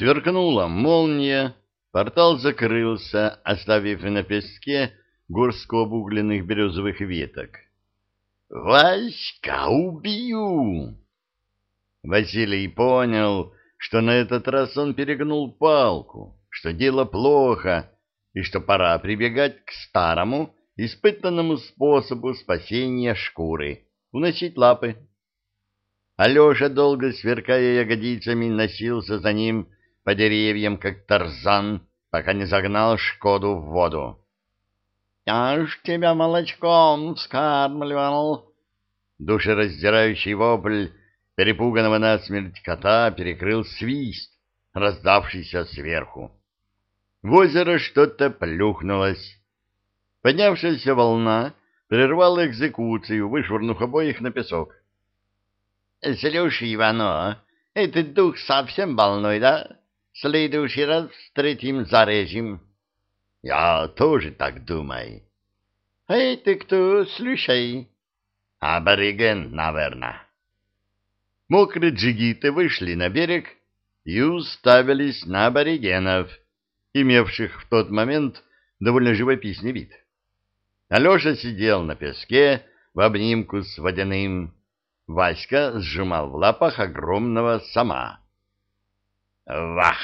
Сверкнула молния, портал закрылся, оставив на песке горстку обугленных березовых веток. «Васька, убью!» Василий понял, что на этот раз он перегнул палку, что дело плохо, и что пора прибегать к старому, испытанному способу спасения шкуры — уносить лапы. Алеша, долго сверкая ягодицами, носился за ним по деревьям, как тарзан, пока не загнал Шкоду в воду. — Я ж тебя молочком вскармливал! Душераздирающий вопль перепуганного насмерть кота перекрыл свист, раздавшийся сверху. В озеро что-то плюхнулось. Поднявшаяся волна прервала экзекуцию, вышвырнув обоих на песок. — Слушай, Ивано, этот дух совсем больной, да? Следующий раз встретим зарежем. — Я тоже так думаю. — А это кто? Слушай. — Абориген, наверное. Мокрые джигиты вышли на берег и уставились на аборигенов, имевших в тот момент довольно живописный вид. Алеша сидел на песке в обнимку с водяным. Васька сжимал в лапах огромного сама. «Вах,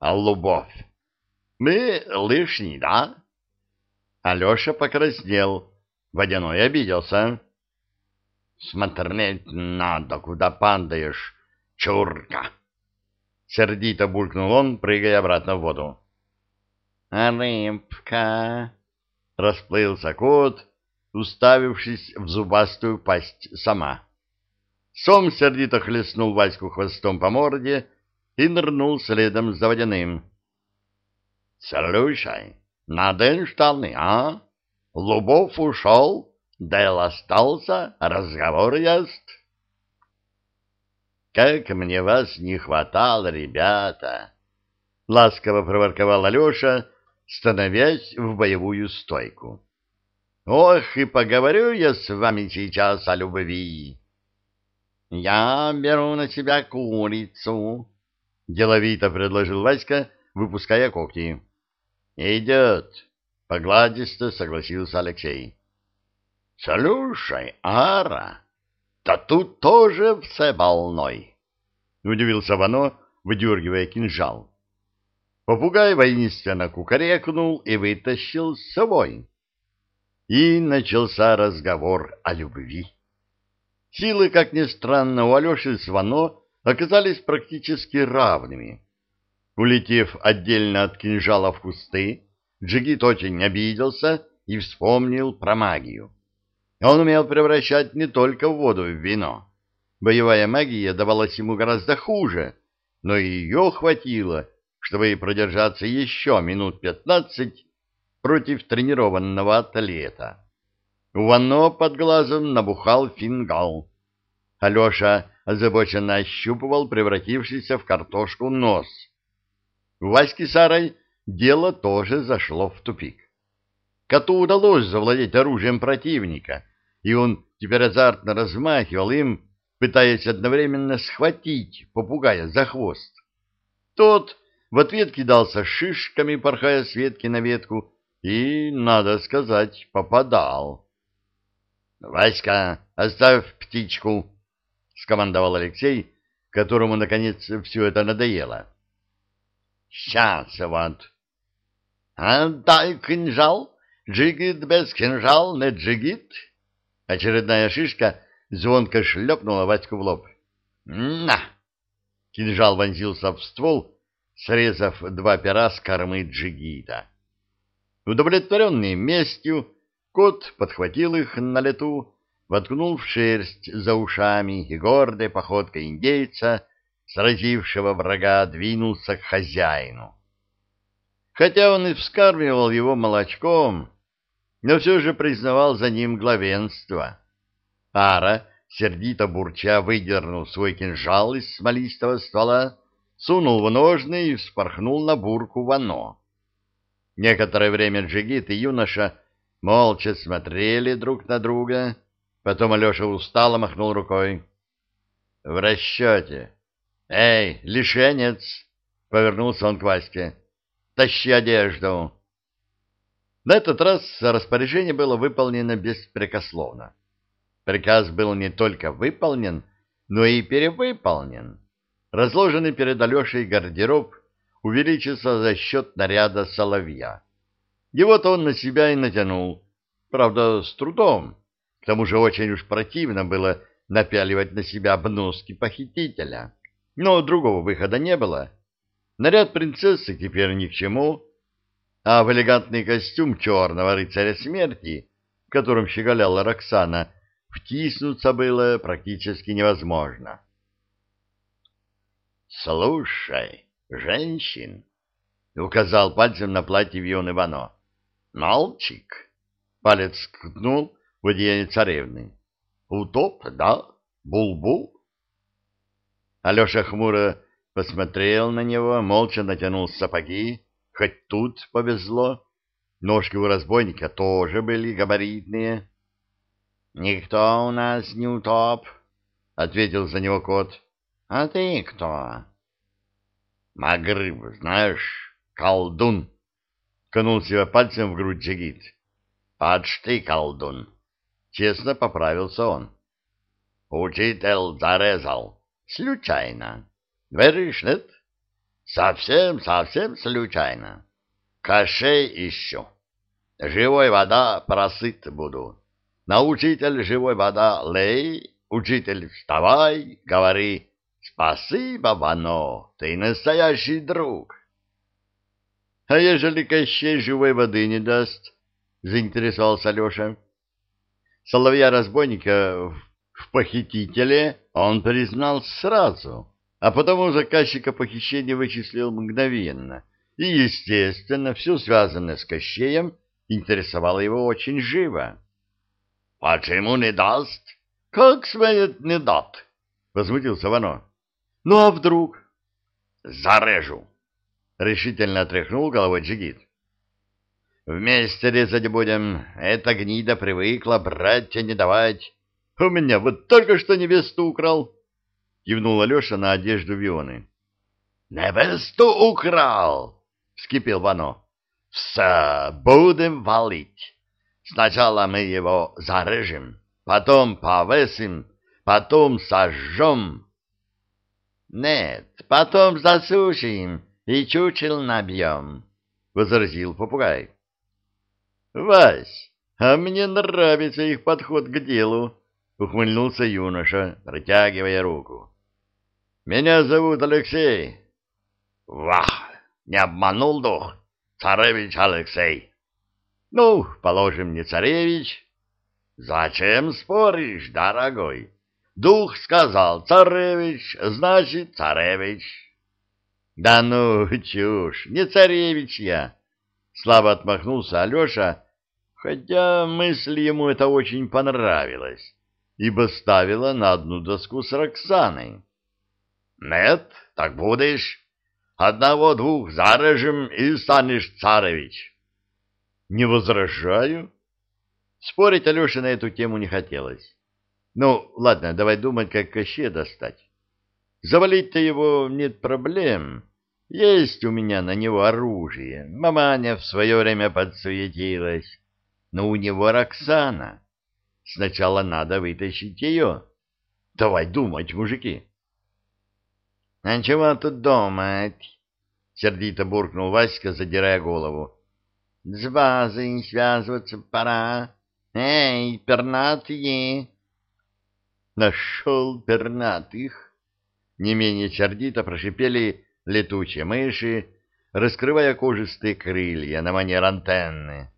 Лубовь! Мы лишний, да?» Алеша покраснел. Водяной обиделся. «Смотреть надо, куда падаешь, чурка!» Сердито булькнул он, прыгая обратно в воду. «Рыбка!» — расплылся кот, уставившись в зубастую пасть сама. Сом сердито хлестнул Ваську хвостом по морде и нырнул следом за водяным. — Слушай, на день штаны, а? Лубов ушел, Дэл остался, разговор есть. — Как мне вас не хватало, ребята! — ласково проворковал Алеша, становясь в боевую стойку. — Ох, и поговорю я с вами сейчас о любви. — Я беру на себя курицу, — деловито предложил Васька, выпуская когти. — Идет, — погладисто согласился Алексей. — Слушай, Ара, да тут тоже все больной, — удивился Вано, выдергивая кинжал. Попугай воинственно кукарекнул и вытащил с собой. И начался разговор о любви. Силы, как ни странно, у Алеши с Вано оказались практически равными. Улетев отдельно от кинжала в кусты, Джигит очень обиделся и вспомнил про магию. Он умел превращать не только воду в вино. Боевая магия давалась ему гораздо хуже, но ее хватило, чтобы продержаться еще минут пятнадцать против тренированного атлета. У Вано под глазом набухал фингал. Алеша озабоченно ощупывал превратившийся в картошку нос. У Васьки Сарой дело тоже зашло в тупик. Коту удалось завладеть оружием противника, и он теперь азартно размахивал им, пытаясь одновременно схватить попугая за хвост. Тот в ответ кидался шишками, порхая с ветки на ветку, и, надо сказать, попадал. — Васька, оставь птичку! — скомандовал Алексей, которому, наконец, все это надоело. — Сейчас вот. — Отдай кинжал! Джигит без кинжал не джигит! Очередная шишка звонко шлепнула Ваську в лоб. — На! Кинжал вонзился в ствол, срезав два пера с кормы джигита. Удовлетворенный местью, кот подхватил их на лету воткнул в шерсть за ушами и гордой походкой индейца, сразившего врага, двинулся к хозяину. Хотя он и вскармливал его молочком, но все же признавал за ним главенство. Ара, сердито бурча, выдернул свой кинжал из смолистого ствола, сунул в ножны и вспорхнул на бурку вано. Некоторое время Джигит и юноша молча смотрели друг на друга, Потом Алеша устало махнул рукой. — В расчете. — Эй, лишенец! — повернулся он к Ваське. «Тащи одежду!» На этот раз распоряжение было выполнено беспрекословно. Приказ был не только выполнен, но и перевыполнен. Разложенный перед Алешей гардероб увеличился за счет наряда соловья. Его-то он на себя и натянул, правда, с трудом. К тому же очень уж противно было напяливать на себя обноски похитителя. Но другого выхода не было. Наряд принцессы теперь ни к чему, а в элегантный костюм черного рыцаря смерти, в котором щеголяла Роксана, втиснуться было практически невозможно. «Слушай, женщин!» — указал пальцем на платье Вион Ивано. «Мальчик!» — палец ткнул в одеяние царевны. «Утоп, да? Бул-бул?» Алеша хмуро посмотрел на него, молча натянул сапоги, хоть тут повезло. Ножки у разбойника тоже были габаритные. — Никто у нас не утоп, — ответил за него кот. — А ты кто? — Магрыб, знаешь, колдун, — конул себя пальцем в грудь Джигит. — Почти колдун. Честно поправился он. — Учитель зарезал. Случайно. Веришь, нет? Совсем, совсем случайно. Кошей ищу. Живой вода просыт буду. На учитель живой вода лей, учитель вставай, говори, спасибо, Вано, ты настоящий друг. А ежели Кощей живой воды не даст, заинтересовался Алеша. Соловья-разбойника в похитителе он признал сразу а потому заказчика похищения вычислил мгновенно, и, естественно, все связанное с Кощеем интересовало его очень живо. — Почему не даст? — Как смеет не дат? — возмутился Вано. — Ну а вдруг? — Зарежу! — решительно отряхнул головой Джигит. — Вместе резать будем. Эта гнида привыкла брать, а не давать. У меня вот только что невесту украл. — кивнул Алеша на одежду Вионы. «Невесту украл!» — вскипел Вано. «Все, будем валить. Сначала мы его зарежем, потом повесим, потом сожжем». «Нет, потом засушим и чучел набьем», — возразил попугай. «Вась, а мне нравится их подход к делу», — ухмыльнулся юноша, протягивая руку. Меня зовут Алексей. Вах, не обманул дух. Царевич Алексей. Ну, положим, не царевич. Зачем споришь, дорогой? Дух сказал царевич, значит царевич. Да ну, чушь, не царевич я. Слабо отмахнулся Алеша, хотя мысль ему это очень понравилась, ибо ставила на одну доску с Роксаной. Нет, так будешь. Одного-двух зарежем и станешь царевич. Не возражаю. Спорить Алёше на эту тему не хотелось. Ну, ладно, давай думать, как Кощея достать. Завалить-то его нет проблем. Есть у меня на него оружие. Маманя в свое время подсуетилась. Но у него Роксана. Сначала надо вытащить ее. Давай думать, мужики. — А чего тут думать? — сердито буркнул Васька, задирая голову. — С базой связываться пора. Эй, пернатые! Нашел пернатых! Не менее сердито прошипели летучие мыши, раскрывая кожистые крылья на манер антенны.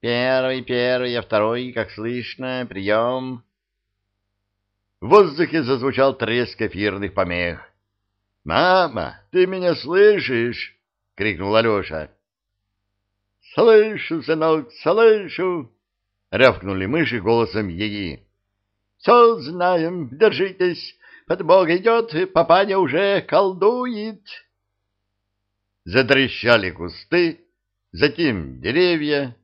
«Первый, первый, а второй, как слышно, прием!» В воздухе зазвучал треск эфирных помех. «Мама, ты меня слышишь?» — крикнул Алеша. «Слышу, сынок, слышу!» — рявкнули мыши голосом Еги. «Все знаем, держитесь, подбог идет, папаня уже колдует!» Затрещали кусты, затем деревья.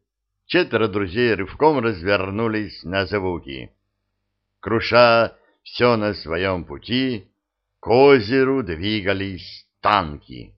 Четверо друзей рывком развернулись на звуки. Круша все на своем пути, к озеру двигались танки.